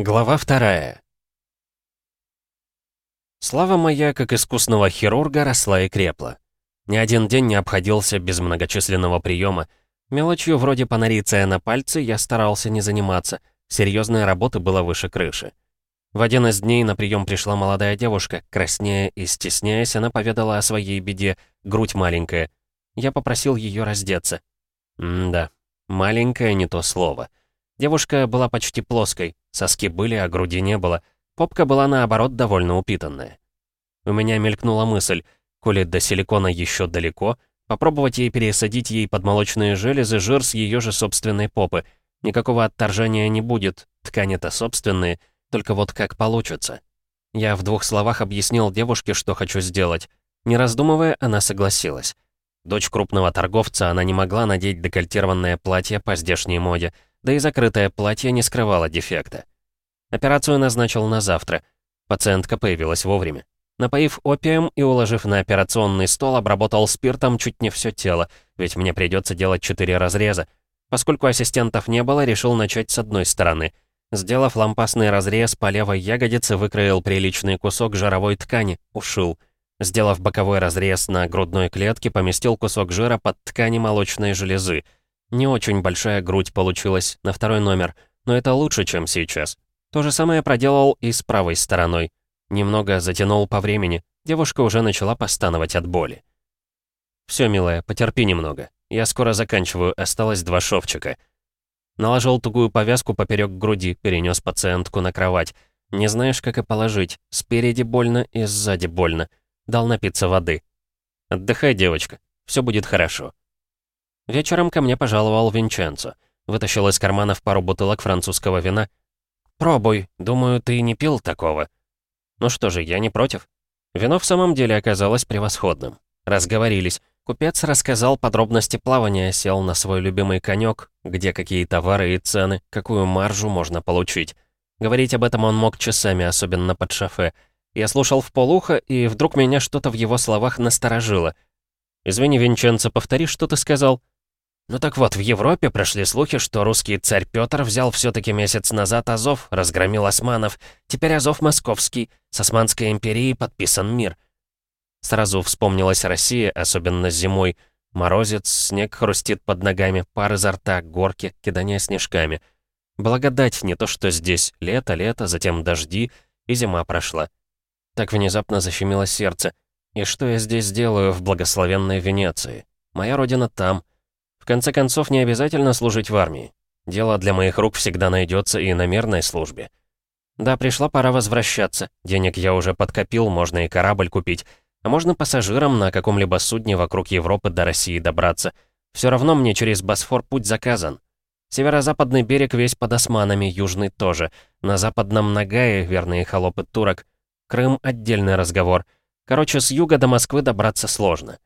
Глава вторая. Слава моя, как искусного хирурга, росла и крепла. Ни один день не обходился без многочисленного приема. Мелочью вроде панориция на пальцы я старался не заниматься. Серьезная работа была выше крыши. В один из дней на прием пришла молодая девушка. Краснея и стесняясь, она поведала о своей беде, грудь маленькая. Я попросил ее раздеться. М-да, маленькое не то слово. Девушка была почти плоской, соски были, а груди не было. Попка была, наоборот, довольно упитанная. У меня мелькнула мысль, коли до силикона еще далеко, попробовать ей пересадить ей подмолочные железы жир с ее же собственной попы. Никакого отторжения не будет, ткани-то собственные, только вот как получится. Я в двух словах объяснил девушке, что хочу сделать. Не раздумывая, она согласилась. Дочь крупного торговца, она не могла надеть декольтированное платье по здешней моде — да и закрытое платье не скрывало дефекта. Операцию назначил на завтра. Пациентка появилась вовремя. Напоив опиум и уложив на операционный стол, обработал спиртом чуть не все тело, ведь мне придется делать четыре разреза. Поскольку ассистентов не было, решил начать с одной стороны. Сделав лампасный разрез по левой ягодице, выкроил приличный кусок жировой ткани, ушил. Сделав боковой разрез на грудной клетке, поместил кусок жира под ткани молочной железы — не очень большая грудь получилась на второй номер, но это лучше, чем сейчас. То же самое проделал и с правой стороной. Немного затянул по времени. Девушка уже начала постановать от боли. «Все, милая, потерпи немного. Я скоро заканчиваю, осталось два шовчика». Наложил тугую повязку поперек груди, перенес пациентку на кровать. Не знаешь, как и положить. Спереди больно и сзади больно. Дал напиться воды. «Отдыхай, девочка. Все будет хорошо». Вечером ко мне пожаловал Винченцо. Вытащил из карманов пару бутылок французского вина. «Пробуй. Думаю, ты не пил такого». Ну что же, я не против. Вино в самом деле оказалось превосходным. Разговорились. Купец рассказал подробности плавания, сел на свой любимый конек, где какие товары и цены, какую маржу можно получить. Говорить об этом он мог часами, особенно под шофе. Я слушал в полухо, и вдруг меня что-то в его словах насторожило. «Извини, Винченцо, повтори, что ты сказал?» Ну так вот, в Европе прошли слухи, что русский царь Петр взял все-таки месяц назад Азов, разгромил османов. Теперь Азов московский, с Османской империей подписан мир. Сразу вспомнилась Россия, особенно зимой. Морозец, снег хрустит под ногами, пар изо рта, горки, кидание снежками. Благодать не то что здесь. Лето, лето, затем дожди, и зима прошла. Так внезапно защемило сердце. И что я здесь делаю в благословенной Венеции? Моя родина там — конце концов, не обязательно служить в армии. Дело для моих рук всегда найдется и на мирной службе. Да, пришла пора возвращаться. Денег я уже подкопил, можно и корабль купить. А можно пассажирам на каком-либо судне вокруг Европы до России добраться. Все равно мне через Босфор путь заказан. Северо-западный берег весь под османами, южный тоже. На западном Нагае верные холопы турок. Крым — отдельный разговор. Короче, с юга до Москвы добраться сложно.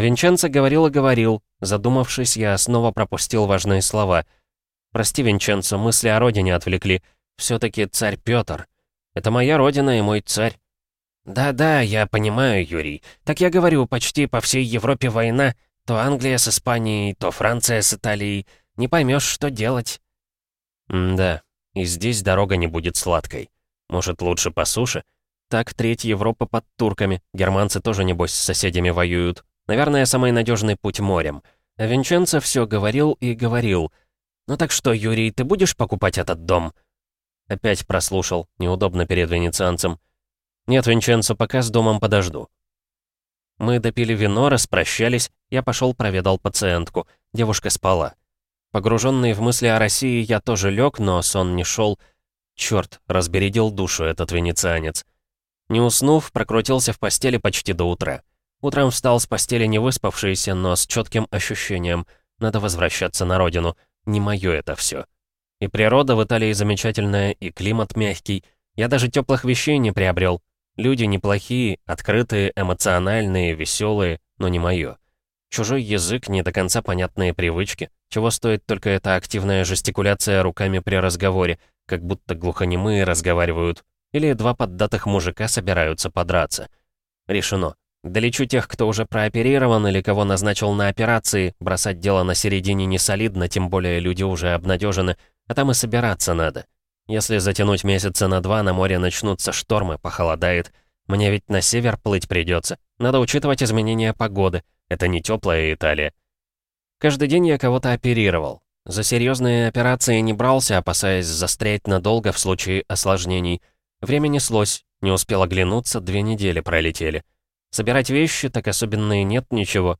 Винченцо говорил и говорил. Задумавшись, я снова пропустил важные слова. «Прости, Винченцо, мысли о родине отвлекли. Все-таки царь Петр. Это моя родина и мой царь». «Да-да, я понимаю, Юрий. Так я говорю, почти по всей Европе война. То Англия с Испанией, то Франция с Италией. Не поймешь, что делать». «Да, и здесь дорога не будет сладкой. Может, лучше по суше? Так треть Европы под турками. Германцы тоже, небось, с соседями воюют. Наверное, самый надежный путь морем. А Винченцо все говорил и говорил. «Ну так что, Юрий, ты будешь покупать этот дом?» Опять прослушал, неудобно перед венецианцем. «Нет, Винченцо, пока с домом подожду». Мы допили вино, распрощались, я пошел проведал пациентку. Девушка спала. Погруженный в мысли о России, я тоже лег, но сон не шел. Черт, разбередил душу этот венецианец. Не уснув, прокрутился в постели почти до утра. Утром встал с постели не выспавшийся, но с четким ощущением. Надо возвращаться на родину. Не мое это все. И природа в Италии замечательная, и климат мягкий. Я даже теплых вещей не приобрел. Люди неплохие, открытые, эмоциональные, веселые, но не мое. Чужой язык, не до конца понятные привычки. Чего стоит только эта активная жестикуляция руками при разговоре, как будто глухонемые разговаривают. Или два поддатых мужика собираются подраться. Решено. Долечу тех, кто уже прооперирован или кого назначил на операции, бросать дело на середине не солидно, тем более люди уже обнадежены, а там и собираться надо. Если затянуть месяца на два, на море начнутся штормы, похолодает. Мне ведь на север плыть придется. Надо учитывать изменения погоды. Это не теплая Италия. Каждый день я кого-то оперировал. За серьезные операции не брался, опасаясь застрять надолго в случае осложнений. Время неслось, не успел оглянуться, две недели пролетели. Собирать вещи, так особенно и нет ничего.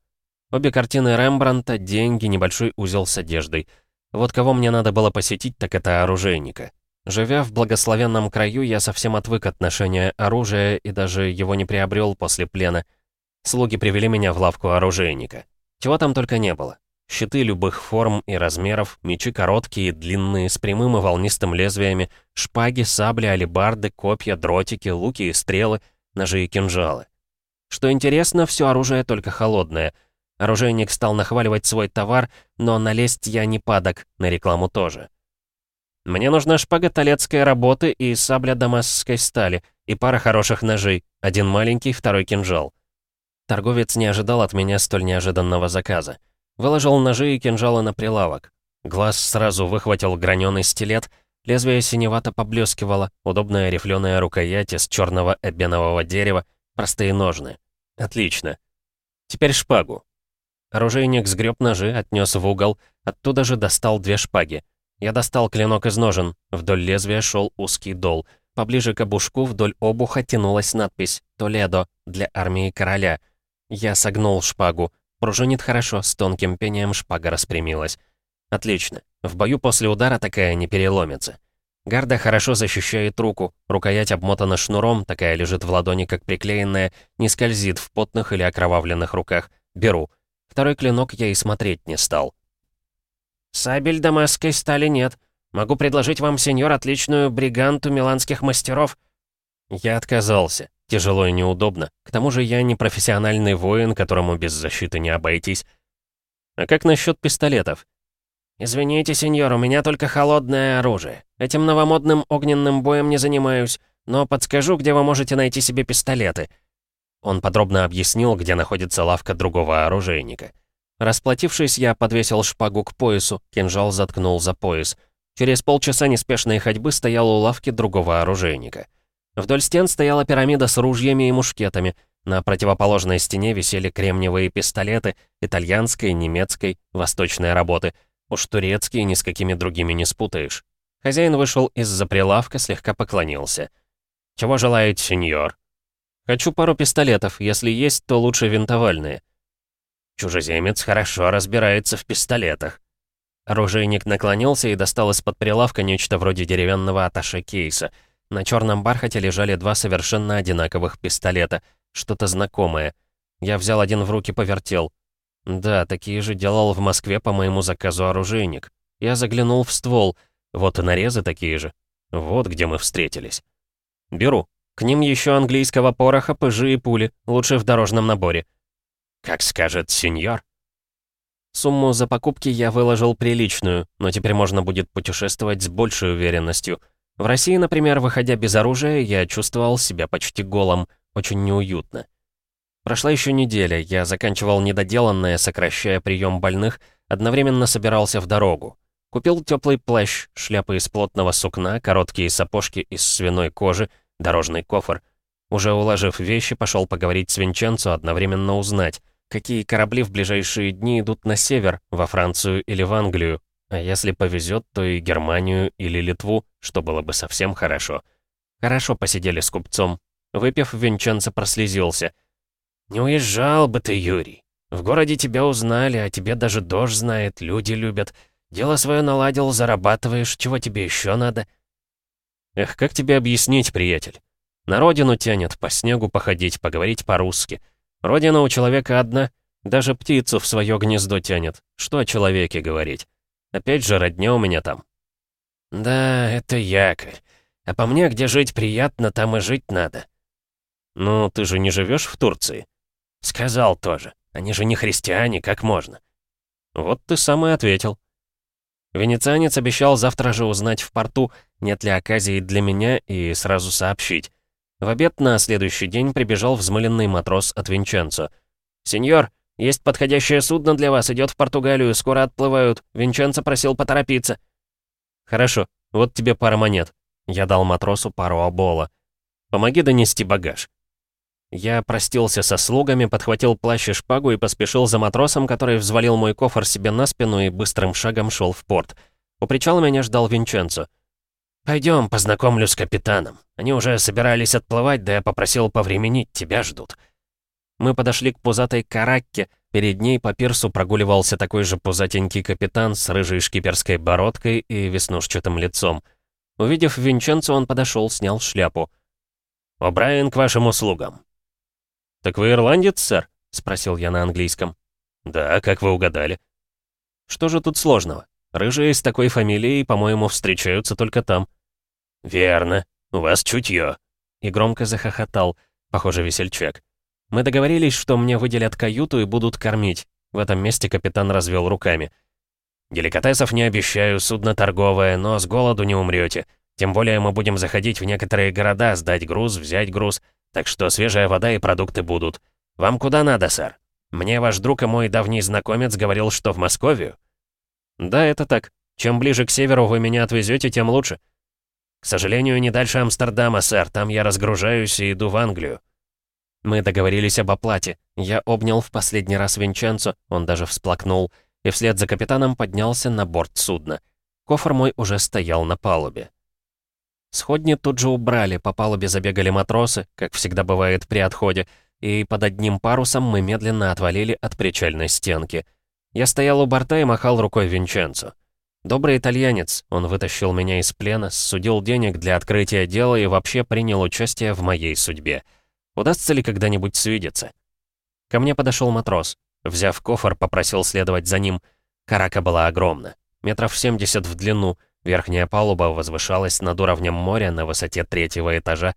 Обе картины Рембранта, деньги, небольшой узел с одеждой. Вот кого мне надо было посетить, так это оружейника. Живя в благословенном краю, я совсем отвык от ношения оружия и даже его не приобрел после плена. Слуги привели меня в лавку оружейника. Чего там только не было. Щиты любых форм и размеров, мечи короткие и длинные, с прямым и волнистым лезвиями, шпаги, сабли, алебарды, копья, дротики, луки и стрелы, ножи и кинжалы. Что интересно, все оружие только холодное. Оружейник стал нахваливать свой товар, но налезть я не падок, на рекламу тоже. Мне нужна шпага талецкой работы и сабля дамасской стали, и пара хороших ножей, один маленький, второй кинжал. Торговец не ожидал от меня столь неожиданного заказа. Выложил ножи и кинжалы на прилавок. Глаз сразу выхватил граненый стилет, лезвие синевато поблескивало, удобная рифленая рукоять из черного эбенового дерева, простые ножны. Отлично. Теперь шпагу. Оружейник сгреб ножи, отнес в угол, оттуда же достал две шпаги. Я достал клинок из ножен, вдоль лезвия шел узкий дол. Поближе к обушку вдоль обуха тянулась надпись «Толедо» для армии короля. Я согнул шпагу. Пружинит хорошо, с тонким пением шпага распрямилась. Отлично. В бою после удара такая не переломится. Гарда хорошо защищает руку, рукоять обмотана шнуром, такая лежит в ладони, как приклеенная, не скользит в потных или окровавленных руках. Беру. Второй клинок я и смотреть не стал. «Сабель дамасской стали нет. Могу предложить вам, сеньор, отличную бриганту миланских мастеров». Я отказался. Тяжело и неудобно. К тому же я не профессиональный воин, которому без защиты не обойтись. А как насчет пистолетов? «Извините, сеньор, у меня только холодное оружие. Этим новомодным огненным боем не занимаюсь, но подскажу, где вы можете найти себе пистолеты». Он подробно объяснил, где находится лавка другого оружейника. Расплатившись, я подвесил шпагу к поясу, кинжал заткнул за пояс. Через полчаса неспешной ходьбы стоял у лавки другого оружейника. Вдоль стен стояла пирамида с ружьями и мушкетами. На противоположной стене висели кремниевые пистолеты итальянской, немецкой, восточной работы — Уж турецкий ни с какими другими не спутаешь. Хозяин вышел из-за прилавка, слегка поклонился. «Чего желает сеньор?» «Хочу пару пистолетов. Если есть, то лучше винтовальные». «Чужеземец хорошо разбирается в пистолетах». Оружейник наклонился и достал из-под прилавка нечто вроде деревянного аташе кейса. На черном бархате лежали два совершенно одинаковых пистолета. Что-то знакомое. Я взял один в руки, повертел. Да, такие же делал в Москве по моему заказу оружейник. Я заглянул в ствол. Вот и нарезы такие же. Вот где мы встретились. Беру. К ним еще английского пороха, пыжи и пули. Лучше в дорожном наборе. Как скажет сеньор. Сумму за покупки я выложил приличную, но теперь можно будет путешествовать с большей уверенностью. В России, например, выходя без оружия, я чувствовал себя почти голым, очень неуютно. Прошла еще неделя, я заканчивал недоделанное, сокращая прием больных, одновременно собирался в дорогу. Купил теплый плащ, шляпы из плотного сукна, короткие сапожки из свиной кожи, дорожный кофр. Уже уложив вещи, пошел поговорить с Винченцо, одновременно узнать, какие корабли в ближайшие дни идут на север, во Францию или в Англию, а если повезет, то и Германию или Литву, что было бы совсем хорошо. Хорошо посидели с купцом. Выпив, Винченцо прослезился. «Не уезжал бы ты, Юрий. В городе тебя узнали, а тебе даже дождь знает, люди любят. Дело свое наладил, зарабатываешь, чего тебе еще надо?» «Эх, как тебе объяснить, приятель? На родину тянет, по снегу походить, поговорить по-русски. Родина у человека одна, даже птицу в свое гнездо тянет. Что о человеке говорить? Опять же, родня у меня там». «Да, это якорь. А по мне, где жить приятно, там и жить надо». «Ну, ты же не живешь в Турции?» «Сказал тоже. Они же не христиане, как можно?» «Вот ты сам и ответил». Венецианец обещал завтра же узнать в порту, нет ли оказии для меня, и сразу сообщить. В обед на следующий день прибежал взмыленный матрос от Винченцо. «Сеньор, есть подходящее судно для вас, идет в Португалию, скоро отплывают. Винченцо просил поторопиться». «Хорошо, вот тебе пара монет. Я дал матросу пару обола. «Помоги донести багаж». Я простился со слугами, подхватил плащ и шпагу и поспешил за матросом, который взвалил мой кофр себе на спину и быстрым шагом шел в порт. У причала меня ждал Винченцо. «Пойдем, познакомлю с капитаном. Они уже собирались отплывать, да я попросил повременить, тебя ждут». Мы подошли к пузатой каракке, перед ней по пирсу прогуливался такой же пузатенький капитан с рыжей шкиперской бородкой и веснушчатым лицом. Увидев Винченцо, он подошел, снял шляпу. «О'Брайен к вашим услугам». «Так вы ирландец, сэр?» — спросил я на английском. «Да, как вы угадали». «Что же тут сложного? Рыжие с такой фамилией, по-моему, встречаются только там». «Верно. У вас чутье». И громко захохотал, похоже, весельчак. Мы договорились, что мне выделят каюту и будут кормить. В этом месте капитан развел руками. «Деликатесов не обещаю, судно торговое, но с голоду не умрете. Тем более мы будем заходить в некоторые города, сдать груз, взять груз. Так что свежая вода и продукты будут. Вам куда надо, сэр? Мне ваш друг и мой давний знакомец говорил, что в Московию». «Да, это так. Чем ближе к северу вы меня отвезете, тем лучше». «К сожалению, не дальше Амстердама, сэр. Там я разгружаюсь и иду в Англию». Мы договорились об оплате. Я обнял в последний раз Винченцо, он даже всплакнул, и вслед за капитаном поднялся на борт судна. Кофр мой уже стоял на палубе. Сходни тут же убрали, по палубе забегали матросы, как всегда бывает при отходе, и под одним парусом мы медленно отвалили от причальной стенки. Я стоял у борта и махал рукой Винченцо. Добрый итальянец, он вытащил меня из плена, судил денег для открытия дела и вообще принял участие в моей судьбе. Удастся ли когда-нибудь свидеться? Ко мне подошел матрос. Взяв кофр, попросил следовать за ним. Карака была огромна, метров 70 в длину, верхняя палуба возвышалась над уровнем моря на высоте третьего этажа.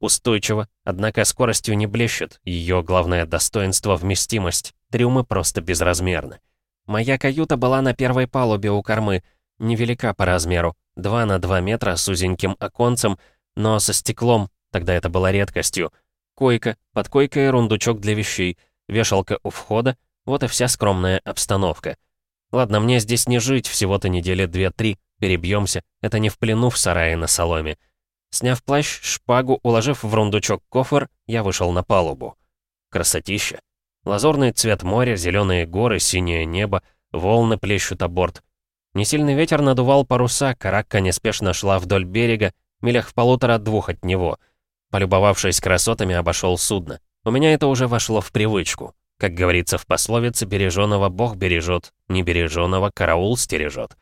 Устойчиво, однако скоростью не блещет, ее главное достоинство — вместимость, трюмы просто безразмерны. Моя каюта была на первой палубе у кормы, невелика по размеру, 2 на 2 метра с узеньким оконцем, но со стеклом, тогда это было редкостью. Койка, под койкой рундучок для вещей, вешалка у входа, вот и вся скромная обстановка. Ладно, мне здесь не жить, всего-то недели две-три, перебьемся, это не в плену в сарае на соломе. Сняв плащ, шпагу, уложив в рундучок кофр, я вышел на палубу. Красотища. Лазурный цвет моря, зеленые горы, синее небо, волны плещут о борт. Несильный ветер надувал паруса, каракка неспешно шла вдоль берега, милях в полутора-двух от него. Полюбовавшись красотами, обошел судно. У меня это уже вошло в привычку. Как говорится в пословице, береженого Бог бережет, небереженого караул стережет.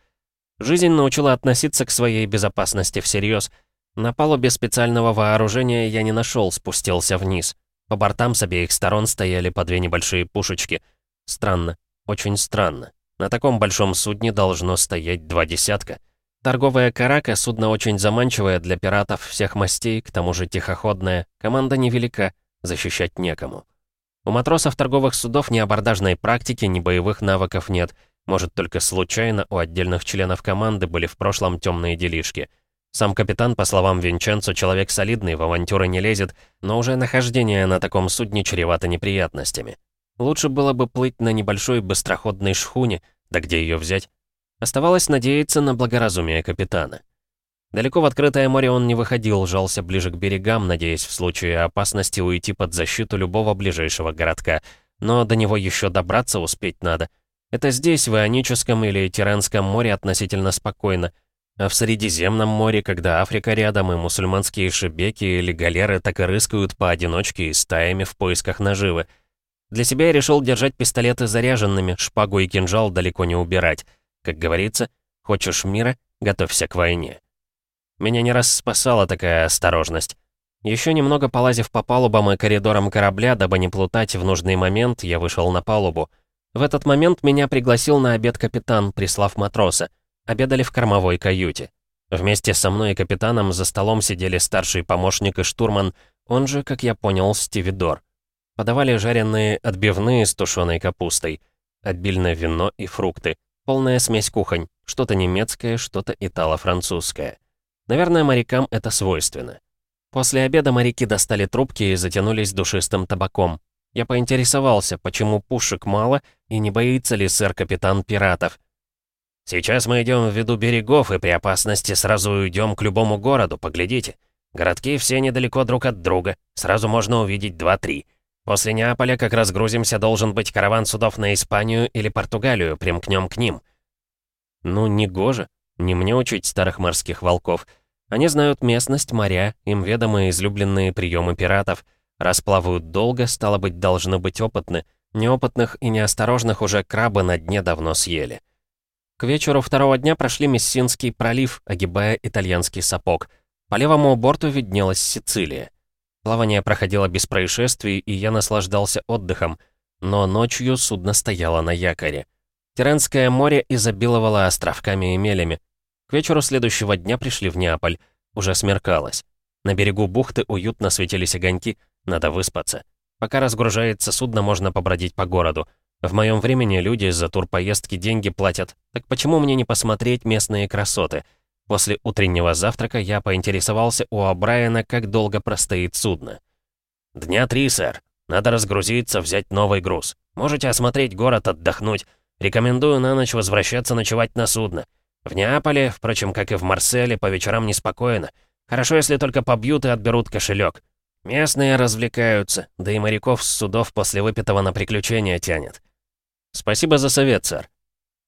Жизнь научила относиться к своей безопасности всерьез. На палубе специального вооружения я не нашел, спустился вниз. По бортам с обеих сторон стояли по две небольшие пушечки. Странно, очень странно. На таком большом судне должно стоять два десятка. Торговая «Карака» — судно очень заманчивое для пиратов всех мастей, к тому же тихоходное. Команда невелика, защищать некому. У матросов торговых судов ни абордажной практики, ни боевых навыков нет. Может, только случайно у отдельных членов команды были в прошлом темные делишки — сам капитан, по словам Винченцо, человек солидный, в авантюры не лезет, но уже нахождение на таком судне чревато неприятностями. Лучше было бы плыть на небольшой быстроходной шхуне, да где ее взять? Оставалось надеяться на благоразумие капитана. Далеко в открытое море он не выходил, жался ближе к берегам, надеясь в случае опасности уйти под защиту любого ближайшего городка. Но до него еще добраться успеть надо. Это здесь, в Ионическом или Тиранском море относительно спокойно — а в Средиземном море, когда Африка рядом, и мусульманские шебеки или галеры так и рыскают поодиночке и стаями в поисках наживы. Для себя я решил держать пистолеты заряженными, шпагу и кинжал далеко не убирать. Как говорится, хочешь мира — готовься к войне. Меня не раз спасала такая осторожность. Еще немного полазив по палубам и коридорам корабля, дабы не плутать в нужный момент, я вышел на палубу. В этот момент меня пригласил на обед капитан, прислав матроса обедали в кормовой каюте. Вместе со мной и капитаном за столом сидели старший помощник и штурман, он же, как я понял, Стивидор. Подавали жареные отбивные с тушеной капустой, обильное вино и фрукты, полная смесь кухонь, что-то немецкое, что-то итало-французское. Наверное, морякам это свойственно. После обеда моряки достали трубки и затянулись душистым табаком. Я поинтересовался, почему пушек мало и не боится ли сэр-капитан пиратов. Сейчас мы идем в виду берегов и при опасности сразу уйдем к любому городу, поглядите. Городки все недалеко друг от друга, сразу можно увидеть два-три. После Неаполя, как разгрузимся, должен быть караван судов на Испанию или Португалию, примкнем к ним. Ну, не гоже, не мне учить старых морских волков. Они знают местность, моря, им ведомы излюбленные приемы пиратов. Расплавают долго, стало быть, должны быть опытны. Неопытных и неосторожных уже крабы на дне давно съели. К вечеру второго дня прошли Мессинский пролив, огибая итальянский сапог. По левому борту виднелась Сицилия. Плавание проходило без происшествий, и я наслаждался отдыхом. Но ночью судно стояло на якоре. Тиренское море изобиловало островками и мелями. К вечеру следующего дня пришли в Неаполь. Уже смеркалось. На берегу бухты уютно светились огоньки, надо выспаться. Пока разгружается судно, можно побродить по городу. В моем времени люди за турпоездки деньги платят. Так почему мне не посмотреть местные красоты? После утреннего завтрака я поинтересовался у Абрайана, как долго простоит судно. «Дня три, сэр. Надо разгрузиться, взять новый груз. Можете осмотреть город, отдохнуть. Рекомендую на ночь возвращаться ночевать на судно. В Неаполе, впрочем, как и в Марселе, по вечерам неспокойно. Хорошо, если только побьют и отберут кошелек. Местные развлекаются, да и моряков с судов после выпитого на приключения тянет. Спасибо за совет, сэр.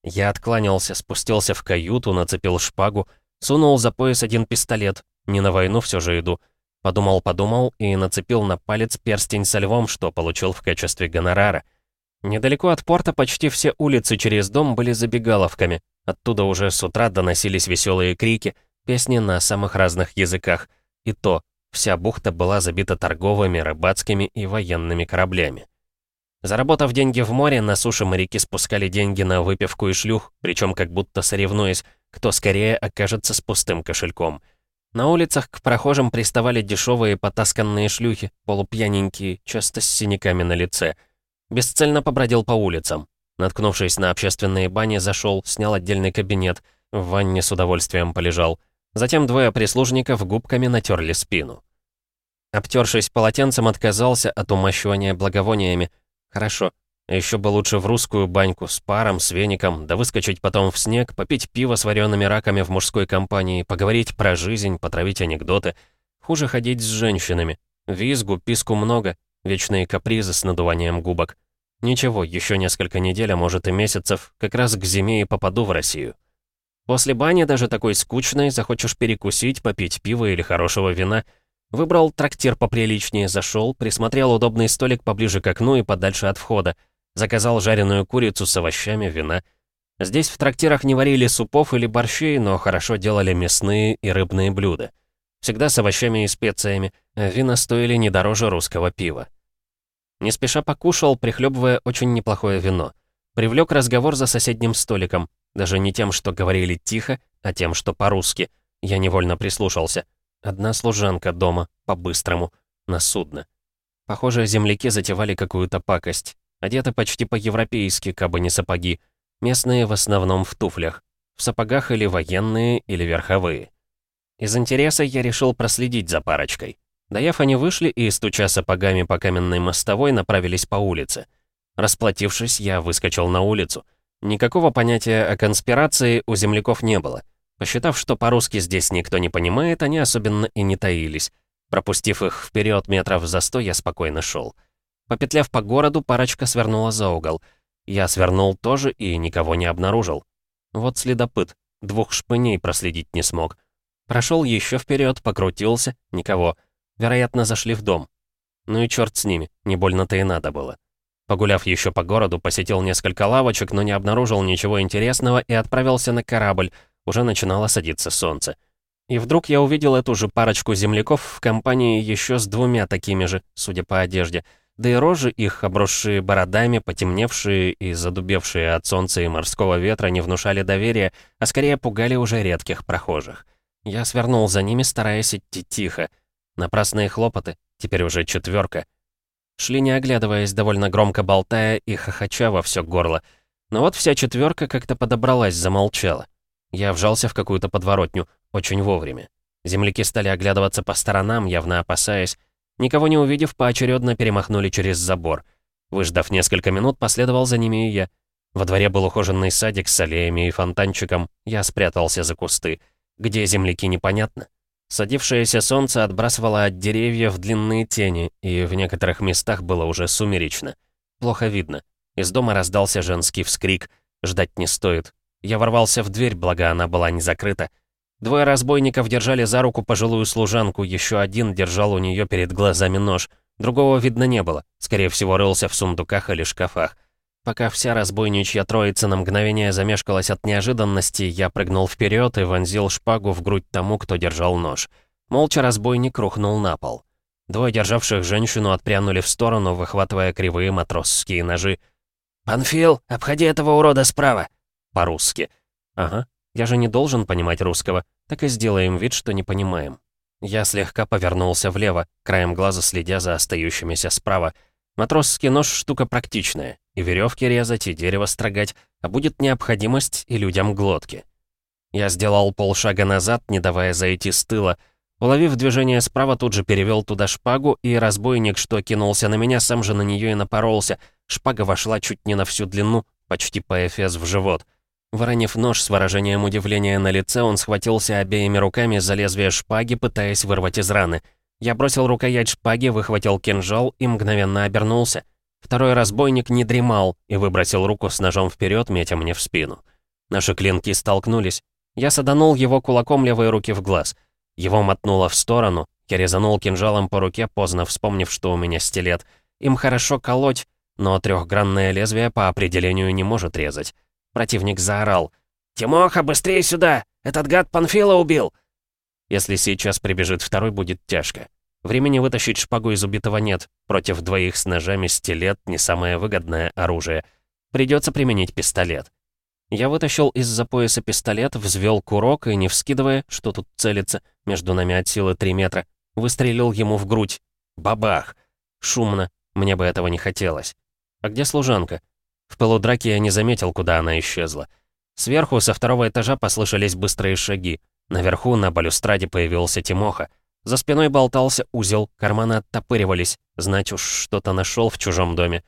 Я откланялся, спустился в каюту, нацепил шпагу, сунул за пояс один пистолет. Не на войну все же иду. Подумал-подумал и нацепил на палец перстень со львом, что получил в качестве гонорара. Недалеко от порта почти все улицы через дом были забегаловками. Оттуда уже с утра доносились веселые крики, песни на самых разных языках. И то, Вся бухта была забита торговыми, рыбацкими и военными кораблями. Заработав деньги в море, на суше моряки спускали деньги на выпивку и шлюх, причем как будто соревнуясь, кто скорее окажется с пустым кошельком. На улицах к прохожим приставали дешевые потасканные шлюхи, полупьяненькие, часто с синяками на лице. Бесцельно побродил по улицам. Наткнувшись на общественные бани, зашел, снял отдельный кабинет, в ванне с удовольствием полежал. Затем двое прислужников губками натерли спину. Обтершись полотенцем, отказался от умощивания благовониями. Хорошо. Еще бы лучше в русскую баньку с паром, с веником, да выскочить потом в снег, попить пиво с вареными раками в мужской компании, поговорить про жизнь, потравить анекдоты. Хуже ходить с женщинами. Визгу, писку много, вечные капризы с надуванием губок. Ничего, еще несколько недель, а может и месяцев, как раз к зиме и попаду в Россию. После бани, даже такой скучной, захочешь перекусить, попить пиво или хорошего вина — Выбрал трактир поприличнее, зашел, присмотрел удобный столик поближе к окну и подальше от входа. Заказал жареную курицу с овощами, вина. Здесь в трактирах не варили супов или борщей, но хорошо делали мясные и рыбные блюда. Всегда с овощами и специями, вина стоили не дороже русского пива. Не спеша покушал, прихлебывая очень неплохое вино. Привлек разговор за соседним столиком, даже не тем, что говорили тихо, а тем, что по-русски. Я невольно прислушался. Одна служанка дома, по-быстрому, на судно. Похоже, земляки затевали какую-то пакость. Одеты почти по-европейски, кабы не сапоги. Местные в основном в туфлях. В сапогах или военные, или верховые. Из интереса я решил проследить за парочкой. Доев, они вышли и, стуча сапогами по каменной мостовой, направились по улице. Расплатившись, я выскочил на улицу. Никакого понятия о конспирации у земляков не было. Посчитав, что по-русски здесь никто не понимает, они особенно и не таились. Пропустив их вперед метров за сто, я спокойно шел. Попетляв по городу, парочка свернула за угол. Я свернул тоже и никого не обнаружил. Вот следопыт. Двух шпыней проследить не смог. Прошел еще вперед, покрутился, никого. Вероятно, зашли в дом. Ну и черт с ними, не больно-то и надо было. Погуляв еще по городу, посетил несколько лавочек, но не обнаружил ничего интересного и отправился на корабль, уже начинало садиться солнце. И вдруг я увидел эту же парочку земляков в компании еще с двумя такими же, судя по одежде. Да и рожи их, обросшие бородами, потемневшие и задубевшие от солнца и морского ветра, не внушали доверия, а скорее пугали уже редких прохожих. Я свернул за ними, стараясь идти тихо. Напрасные хлопоты, теперь уже четверка. Шли не оглядываясь, довольно громко болтая и хохоча во все горло. Но вот вся четверка как-то подобралась, замолчала. Я вжался в какую-то подворотню, очень вовремя. Земляки стали оглядываться по сторонам, явно опасаясь. Никого не увидев, поочередно перемахнули через забор. Выждав несколько минут, последовал за ними и я. Во дворе был ухоженный садик с аллеями и фонтанчиком. Я спрятался за кусты. Где земляки, непонятно. Садившееся солнце отбрасывало от деревьев длинные тени, и в некоторых местах было уже сумеречно. Плохо видно. Из дома раздался женский вскрик. Ждать не стоит. Я ворвался в дверь, благо она была не закрыта. Двое разбойников держали за руку пожилую служанку, еще один держал у нее перед глазами нож. Другого видно не было, скорее всего рылся в сундуках или шкафах. Пока вся разбойничья троица на мгновение замешкалась от неожиданности, я прыгнул вперед и вонзил шпагу в грудь тому, кто держал нож. Молча разбойник рухнул на пол. Двое державших женщину отпрянули в сторону, выхватывая кривые матросские ножи. «Панфил, обходи этого урода справа!» По-русски. «Ага, я же не должен понимать русского, так и сделаем вид, что не понимаем». Я слегка повернулся влево, краем глаза следя за остающимися справа. Матросский нож — штука практичная. И веревки резать, и дерево строгать, а будет необходимость и людям глотки. Я сделал полшага назад, не давая зайти с тыла. Уловив движение справа, тут же перевел туда шпагу, и разбойник, что кинулся на меня, сам же на нее и напоролся. Шпага вошла чуть не на всю длину, почти по эфес в живот. Выронив нож с выражением удивления на лице, он схватился обеими руками за лезвие шпаги, пытаясь вырвать из раны. Я бросил рукоять шпаги, выхватил кинжал и мгновенно обернулся. Второй разбойник не дремал и выбросил руку с ножом вперед, метя мне в спину. Наши клинки столкнулись. Я саданул его кулаком левой руки в глаз. Его мотнуло в сторону. Я резанул кинжалом по руке, поздно вспомнив, что у меня стилет. Им хорошо колоть, но трехгранное лезвие по определению не может резать. Противник заорал. «Тимоха, быстрее сюда! Этот гад Панфила убил!» Если сейчас прибежит второй, будет тяжко. Времени вытащить шпагу из убитого нет. Против двоих с ножами стилет — не самое выгодное оружие. Придется применить пистолет. Я вытащил из-за пояса пистолет, взвел курок и, не вскидывая, что тут целится, между нами от силы 3 метра, выстрелил ему в грудь. Бабах! Шумно. Мне бы этого не хотелось. А где служанка? В полудраке я не заметил, куда она исчезла. Сверху, со второго этажа, послышались быстрые шаги. Наверху, на балюстраде, появился Тимоха. За спиной болтался узел, карманы оттопыривались. Знать уж, что-то нашел в чужом доме.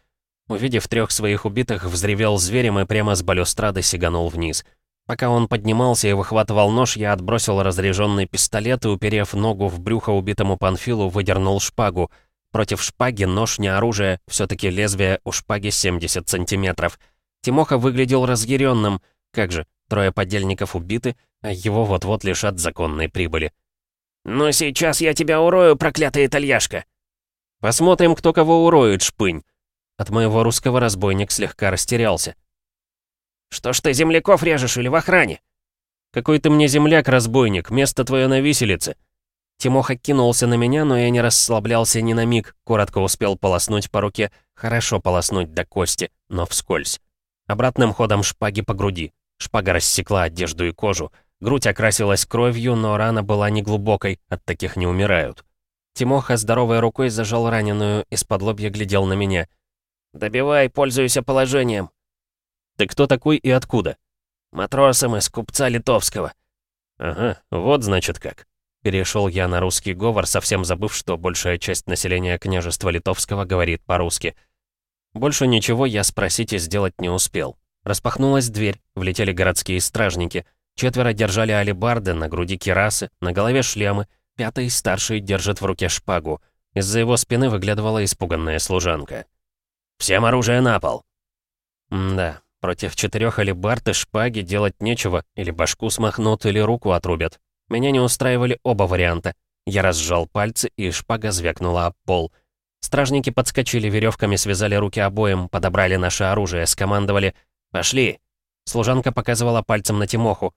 Увидев трех своих убитых, взревел зверем и прямо с балюстрады сиганул вниз. Пока он поднимался и выхватывал нож, я отбросил разряженный пистолет и, уперев ногу в брюхо убитому Панфилу, выдернул шпагу. Против шпаги нож не оружие, все таки лезвие у шпаги 70 сантиметров. Тимоха выглядел разъяренным. Как же, трое подельников убиты, а его вот-вот лишат законной прибыли. «Ну сейчас я тебя урою, проклятая итальяшка!» «Посмотрим, кто кого уроет, шпынь!» От моего русского разбойник слегка растерялся. «Что ж ты земляков режешь или в охране?» «Какой ты мне земляк-разбойник, место твое на виселице!» Тимоха кинулся на меня, но я не расслаблялся ни на миг, коротко успел полоснуть по руке, хорошо полоснуть до кости, но вскользь. Обратным ходом шпаги по груди. Шпага рассекла одежду и кожу. Грудь окрасилась кровью, но рана была неглубокой, от таких не умирают. Тимоха здоровой рукой зажал раненую, из-под лобья глядел на меня. «Добивай, пользуйся положением». «Ты кто такой и откуда?» «Матросом из купца Литовского». «Ага, вот значит как». Перешел я на русский говор, совсем забыв, что большая часть населения княжества Литовского говорит по-русски. Больше ничего я спросить и сделать не успел. Распахнулась дверь, влетели городские стражники — Четверо держали алебарды, на груди кирасы, на голове шлемы. Пятый, старший, держит в руке шпагу. Из-за его спины выглядывала испуганная служанка. «Всем оружие на пол!» М да, против четырех алебард и шпаги делать нечего, или башку смахнут, или руку отрубят. Меня не устраивали оба варианта. Я разжал пальцы, и шпага звякнула об пол. Стражники подскочили веревками, связали руки обоим, подобрали наше оружие, скомандовали «Пошли!». Служанка показывала пальцем на Тимоху.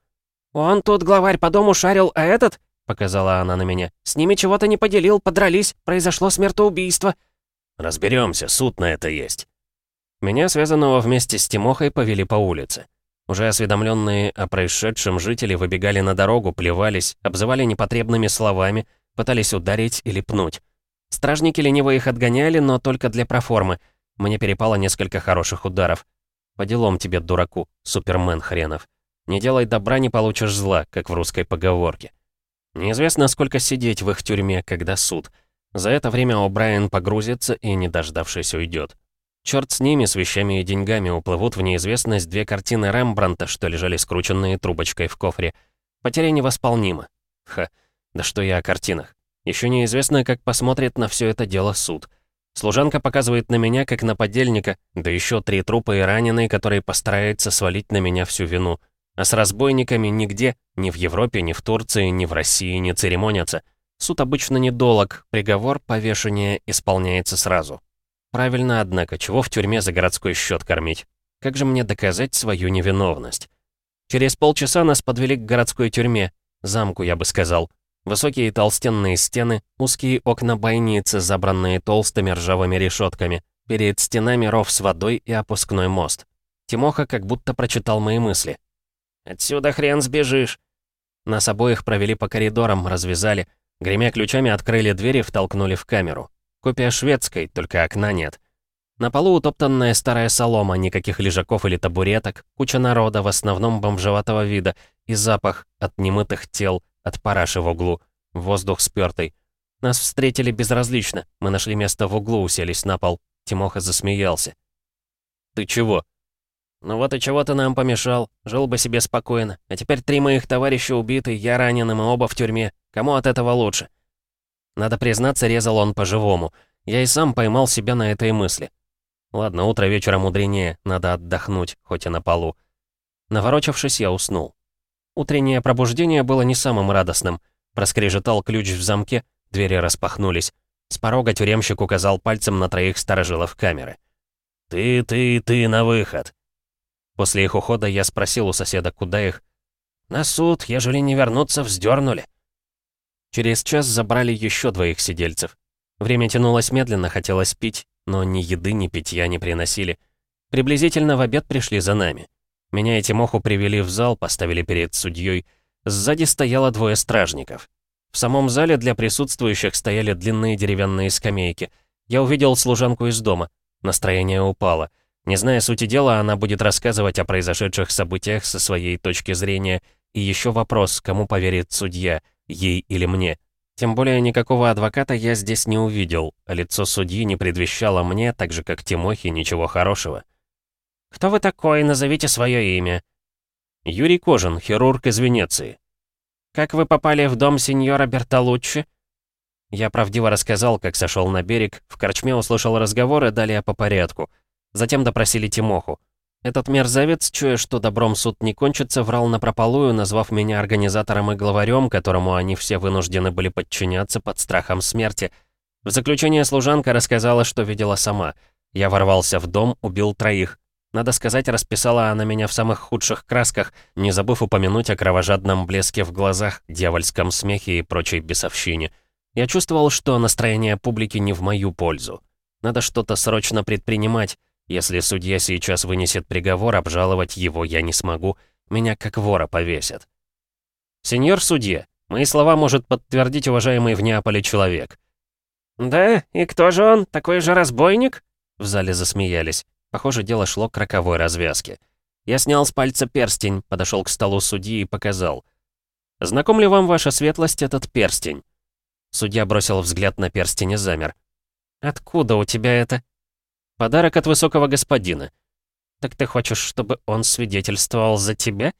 «Он тут главарь по дому шарил, а этот...» — показала она на меня. «С ними чего-то не поделил, подрались, произошло смертоубийство». «Разберемся, суд на это есть». Меня, связанного вместе с Тимохой, повели по улице. Уже осведомленные о происшедшем жители выбегали на дорогу, плевались, обзывали непотребными словами, пытались ударить или пнуть. Стражники лениво их отгоняли, но только для проформы. Мне перепало несколько хороших ударов. По делам тебе, дураку, супермен хренов. Не делай добра, не получишь зла, как в русской поговорке. Неизвестно, сколько сидеть в их тюрьме, когда суд. За это время О'Брайен погрузится и, не дождавшись, уйдет. Черт с ними, с вещами и деньгами, уплывут в неизвестность две картины Рембранта, что лежали скрученные трубочкой в кофре. Потеря невосполнима. Ха, да что я о картинах. Еще неизвестно, как посмотрит на все это дело суд. Служанка показывает на меня, как на подельника, да еще три трупа и раненые, которые постараются свалить на меня всю вину. А с разбойниками нигде, ни в Европе, ни в Турции, ни в России не церемонятся. Суд обычно недолог, приговор повешения исполняется сразу. Правильно, однако, чего в тюрьме за городской счет кормить? Как же мне доказать свою невиновность? Через полчаса нас подвели к городской тюрьме, замку, я бы сказал. Высокие толстенные стены, узкие окна бойницы, забранные толстыми ржавыми решетками. Перед стенами ров с водой и опускной мост. Тимоха как будто прочитал мои мысли. «Отсюда хрен сбежишь!» Нас обоих провели по коридорам, развязали. Гремя ключами открыли двери и втолкнули в камеру. Копия шведской, только окна нет. На полу утоптанная старая солома, никаких лежаков или табуреток, куча народа, в основном бомжеватого вида, и запах от немытых тел, от параши в углу. Воздух спёртый. Нас встретили безразлично. Мы нашли место в углу, уселись на пол. Тимоха засмеялся. «Ты чего?» «Ну вот и чего ты нам помешал. Жил бы себе спокойно. А теперь три моих товарища убиты, я ранен, и оба в тюрьме. Кому от этого лучше?» Надо признаться, резал он по-живому. Я и сам поймал себя на этой мысли. Ладно, утро вечера мудренее, надо отдохнуть, хоть и на полу. Наворочавшись, я уснул. Утреннее пробуждение было не самым радостным. Проскрежетал ключ в замке, двери распахнулись. С порога тюремщик указал пальцем на троих сторожилов камеры. «Ты, ты, ты на выход!» После их ухода я спросил у соседа, куда их. «На суд, ежели не вернуться, вздернули». Через час забрали еще двоих сидельцев. Время тянулось медленно, хотелось пить, но ни еды, ни питья не приносили. Приблизительно в обед пришли за нами. Меня и Тимоху привели в зал, поставили перед судьей. Сзади стояло двое стражников. В самом зале для присутствующих стояли длинные деревянные скамейки. Я увидел служанку из дома. Настроение упало. Не зная сути дела, она будет рассказывать о произошедших событиях со своей точки зрения. И еще вопрос, кому поверит судья, ей или мне. Тем более никакого адвоката я здесь не увидел, лицо судьи не предвещало мне, так же как Тимохе, ничего хорошего. «Кто вы такой? Назовите свое имя». «Юрий Кожин, хирург из Венеции». «Как вы попали в дом сеньора Бертолуччи?» Я правдиво рассказал, как сошел на берег, в корчме услышал разговоры, далее по порядку. Затем допросили Тимоху. Этот мерзавец, чуя, что добром суд не кончится, врал напропалую, назвав меня организатором и главарем, которому они все вынуждены были подчиняться под страхом смерти. В заключение служанка рассказала, что видела сама. Я ворвался в дом, убил троих. Надо сказать, расписала она меня в самых худших красках, не забыв упомянуть о кровожадном блеске в глазах, дьявольском смехе и прочей бесовщине. Я чувствовал, что настроение публики не в мою пользу. Надо что-то срочно предпринимать. Если судья сейчас вынесет приговор, обжаловать его я не смогу. Меня как вора повесят. «Сеньор судья, мои слова может подтвердить уважаемый в Неаполе человек». «Да? И кто же он? Такой же разбойник?» В зале засмеялись. Похоже, дело шло к роковой развязке. Я снял с пальца перстень, подошел к столу судьи и показал. «Знаком ли вам, ваша светлость, этот перстень?» Судья бросил взгляд на перстень и замер. «Откуда у тебя это?» «Подарок от высокого господина». «Так ты хочешь, чтобы он свидетельствовал за тебя?»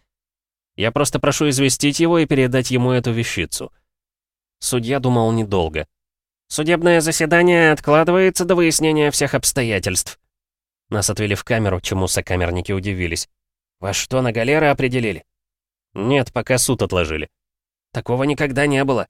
«Я просто прошу известить его и передать ему эту вещицу». Судья думал недолго. «Судебное заседание откладывается до выяснения всех обстоятельств». Нас отвели в камеру, чему сокамерники удивились. «Вас что, на галеры определили?» «Нет, пока суд отложили». «Такого никогда не было».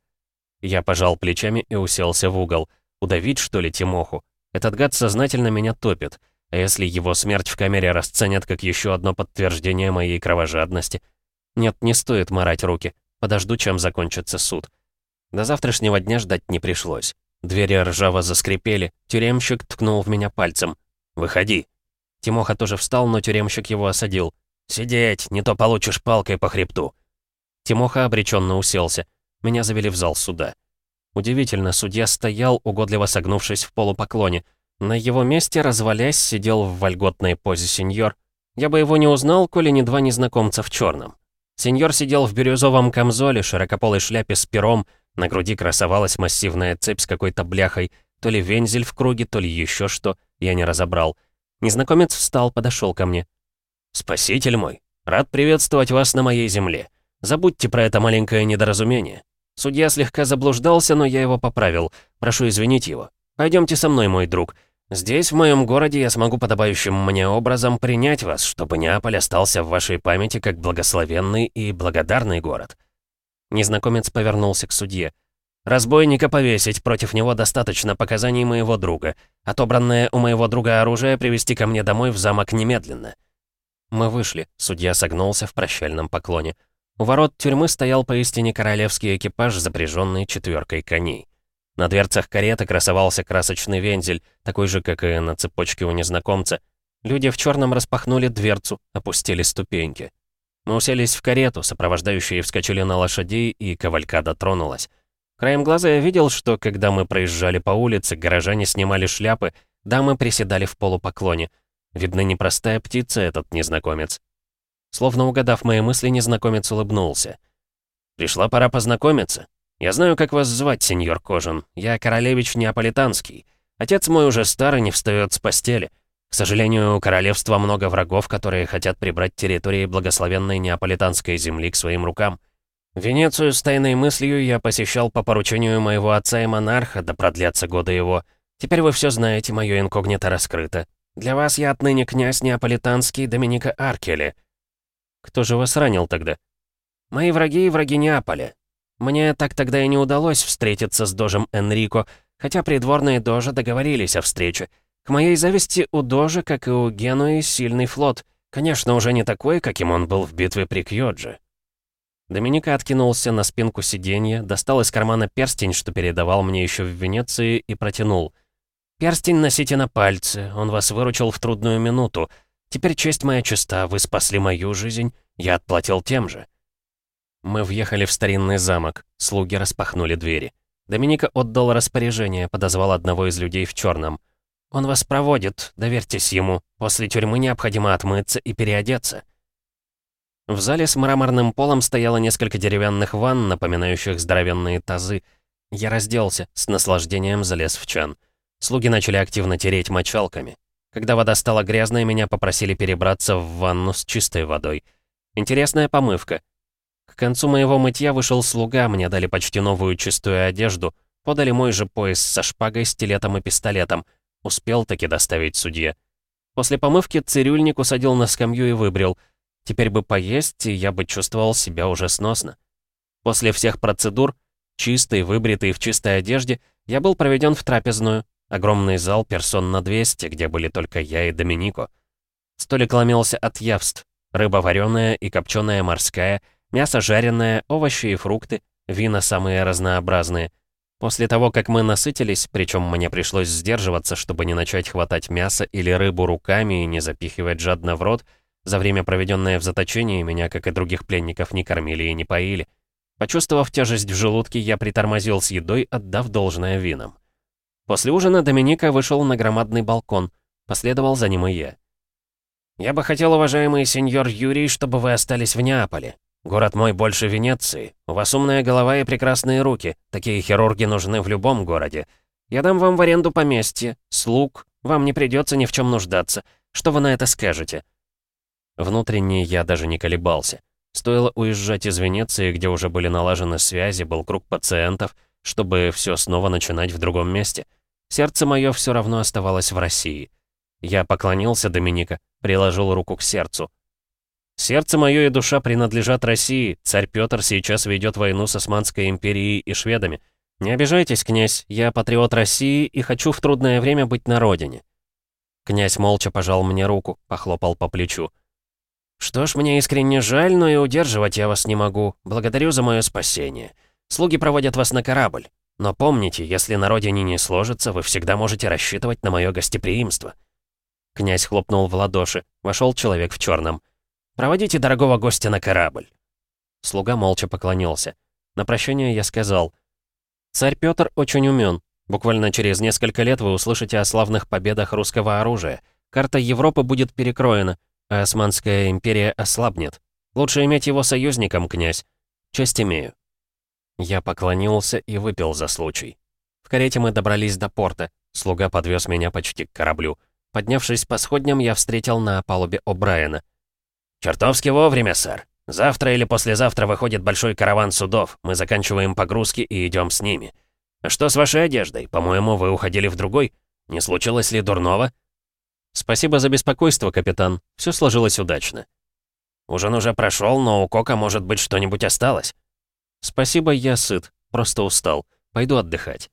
Я пожал плечами и уселся в угол. Удавить, что ли, Тимоху? Этот гад сознательно меня топит. А если его смерть в камере расценят как еще одно подтверждение моей кровожадности? Нет, не стоит морать руки. Подожду, чем закончится суд. До завтрашнего дня ждать не пришлось. Двери ржаво заскрипели, тюремщик ткнул в меня пальцем. «Выходи». Тимоха тоже встал, но тюремщик его осадил. «Сидеть, не то получишь палкой по хребту». Тимоха обреченно уселся. Меня завели в зал суда. Удивительно, судья стоял, угодливо согнувшись в полупоклоне. На его месте, развалясь, сидел в вольготной позе сеньор. Я бы его не узнал, коли не два незнакомца в черном. Сеньор сидел в бирюзовом камзоле, широкополой шляпе с пером, на груди красовалась массивная цепь с какой-то бляхой, то ли вензель в круге, то ли еще что, я не разобрал. Незнакомец встал, подошел ко мне. «Спаситель мой, рад приветствовать вас на моей земле. Забудьте про это маленькое недоразумение. Судья слегка заблуждался, но я его поправил. Прошу извинить его. Пойдемте со мной, мой друг. Здесь, в моем городе, я смогу подобающим мне образом принять вас, чтобы Неаполь остался в вашей памяти как благословенный и благодарный город». Незнакомец повернулся к судье. «Разбойника повесить, против него достаточно показаний моего друга. Отобранное у моего друга оружие привести ко мне домой в замок немедленно». Мы вышли, судья согнулся в прощальном поклоне. У ворот тюрьмы стоял поистине королевский экипаж, запряженный четверкой коней. На дверцах кареты красовался красочный вензель, такой же, как и на цепочке у незнакомца. Люди в черном распахнули дверцу, опустили ступеньки. Мы уселись в карету, сопровождающие вскочили на лошадей, и кавалькада тронулась. Краем глаза я видел, что, когда мы проезжали по улице, горожане снимали шляпы, дамы приседали в полупоклоне. Видно, непростая птица этот незнакомец. Словно угадав мои мысли, незнакомец улыбнулся. «Пришла пора познакомиться. Я знаю, как вас звать, сеньор Кожин. Я королевич Неаполитанский. Отец мой уже старый, не встает с постели. К сожалению, у королевства много врагов, которые хотят прибрать территории благословенной неаполитанской земли к своим рукам. Венецию с тайной мыслью я посещал по поручению моего отца и монарха, да продлятся годы его. Теперь вы все знаете, мое инкогнито раскрыто. Для вас я отныне князь Неаполитанский Доминика Аркели. Кто же вас ранил тогда? Мои враги и враги Неаполя. Мне так тогда и не удалось встретиться с дожем Энрико, хотя придворные дожи договорились о встрече. К моей зависти у дожа, как и у Генуи, сильный флот. Конечно, уже не такой, каким он был в битве при Кьоджи. Доминика откинулся на спинку сиденья, достал из кармана перстень, что передавал мне еще в Венеции, и протянул. «Перстень носите на пальце, он вас выручил в трудную минуту. Теперь честь моя чиста, вы спасли мою жизнь, я отплатил тем же». Мы въехали в старинный замок, слуги распахнули двери. Доминика отдал распоряжение, подозвал одного из людей в черном. «Он вас проводит, доверьтесь ему. После тюрьмы необходимо отмыться и переодеться». В зале с мраморным полом стояло несколько деревянных ванн, напоминающих здоровенные тазы. Я разделся, с наслаждением залез в чан. Слуги начали активно тереть мочалками. Когда вода стала грязной, меня попросили перебраться в ванну с чистой водой. Интересная помывка. К концу моего мытья вышел слуга, мне дали почти новую чистую одежду, подали мой же пояс со шпагой, стилетом и пистолетом. Успел таки доставить судье. После помывки цирюльник усадил на скамью и выбрил. Теперь бы поесть, и я бы чувствовал себя уже сносно. После всех процедур, чистый, выбритый в чистой одежде, я был проведен в трапезную, Огромный зал персон на 200, где были только я и Доминико. Столик ломился от явств. Рыба вареная и копченая морская, мясо жареное, овощи и фрукты, вина самые разнообразные. После того, как мы насытились, причем мне пришлось сдерживаться, чтобы не начать хватать мясо или рыбу руками и не запихивать жадно в рот, за время, проведенное в заточении, меня, как и других пленников, не кормили и не поили. Почувствовав тяжесть в желудке, я притормозил с едой, отдав должное винам. После ужина Доминика вышел на громадный балкон. Последовал за ним и я. «Я бы хотел, уважаемый сеньор Юрий, чтобы вы остались в Неаполе. Город мой больше Венеции. У вас умная голова и прекрасные руки. Такие хирурги нужны в любом городе. Я дам вам в аренду поместье, слуг. Вам не придется ни в чем нуждаться. Что вы на это скажете?» Внутренне я даже не колебался. Стоило уезжать из Венеции, где уже были налажены связи, был круг пациентов — чтобы все снова начинать в другом месте. Сердце мое все равно оставалось в России. Я поклонился Доминика, приложил руку к сердцу. «Сердце мое и душа принадлежат России. Царь Петр сейчас ведет войну с Османской империей и шведами. Не обижайтесь, князь, я патриот России и хочу в трудное время быть на родине». Князь молча пожал мне руку, похлопал по плечу. «Что ж, мне искренне жаль, но и удерживать я вас не могу. Благодарю за мое спасение. Слуги проводят вас на корабль. Но помните, если на родине не сложится, вы всегда можете рассчитывать на мое гостеприимство». Князь хлопнул в ладоши. Вошел человек в черном. «Проводите дорогого гостя на корабль». Слуга молча поклонился. На прощание я сказал. «Царь Петр очень умен. Буквально через несколько лет вы услышите о славных победах русского оружия. Карта Европы будет перекроена, а Османская империя ослабнет. Лучше иметь его союзником, князь. Честь имею». Я поклонился и выпил за случай. В карете мы добрались до порта. Слуга подвез меня почти к кораблю. Поднявшись по сходням, я встретил на палубе О'Брайена. «Чертовски вовремя, сэр. Завтра или послезавтра выходит большой караван судов. Мы заканчиваем погрузки и идем с ними. А что с вашей одеждой? По-моему, вы уходили в другой. Не случилось ли дурного?» «Спасибо за беспокойство, капитан. Все сложилось удачно». «Ужин уже прошел, но у Кока, может быть, что-нибудь осталось?» «Спасибо, я сыт. Просто устал. Пойду отдыхать».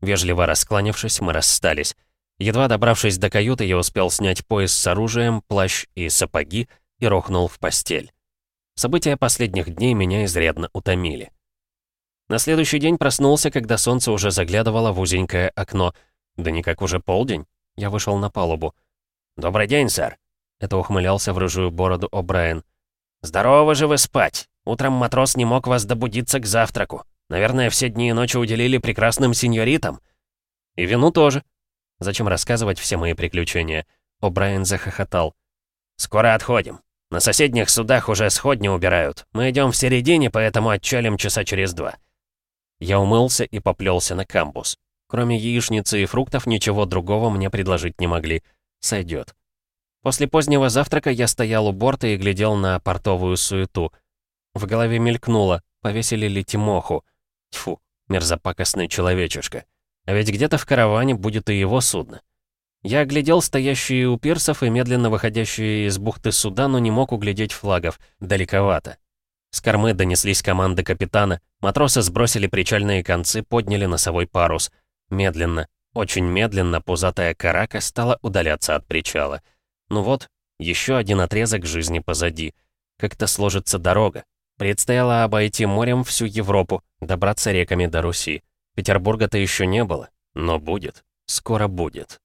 Вежливо раскланившись, мы расстались. Едва добравшись до каюты, я успел снять пояс с оружием, плащ и сапоги и рухнул в постель. События последних дней меня изрядно утомили. На следующий день проснулся, когда солнце уже заглядывало в узенькое окно. Да никак уже полдень. Я вышел на палубу. «Добрый день, сэр!» Это ухмылялся в рыжую бороду О'Брайен. «Здорово же вы спать! Утром матрос не мог вас добудиться к завтраку. Наверное, все дни и ночи уделили прекрасным сеньоритам». «И вину тоже», Зачем рассказывать все мои приключения? О'Брайен захохотал. «Скоро отходим. На соседних судах уже сходни убирают. Мы идем в середине, поэтому отчалим часа через два». Я умылся и поплелся на камбус. Кроме яичницы и фруктов, ничего другого мне предложить не могли. Сойдет. После позднего завтрака я стоял у борта и глядел на портовую суету. В голове мелькнуло, повесили ли Тимоху. Тьфу, мерзопакостный человечишка. А ведь где-то в караване будет и его судно. Я оглядел стоящие у пирсов и медленно выходящие из бухты суда, но не мог углядеть флагов. Далековато. С кормы донеслись команды капитана. Матросы сбросили причальные концы, подняли носовой парус. Медленно, очень медленно пузатая карака стала удаляться от причала. Ну вот, еще один отрезок жизни позади. Как-то сложится дорога. Предстояло обойти морем всю Европу, добраться реками до Руси. Петербурга-то еще не было, но будет. Скоро будет.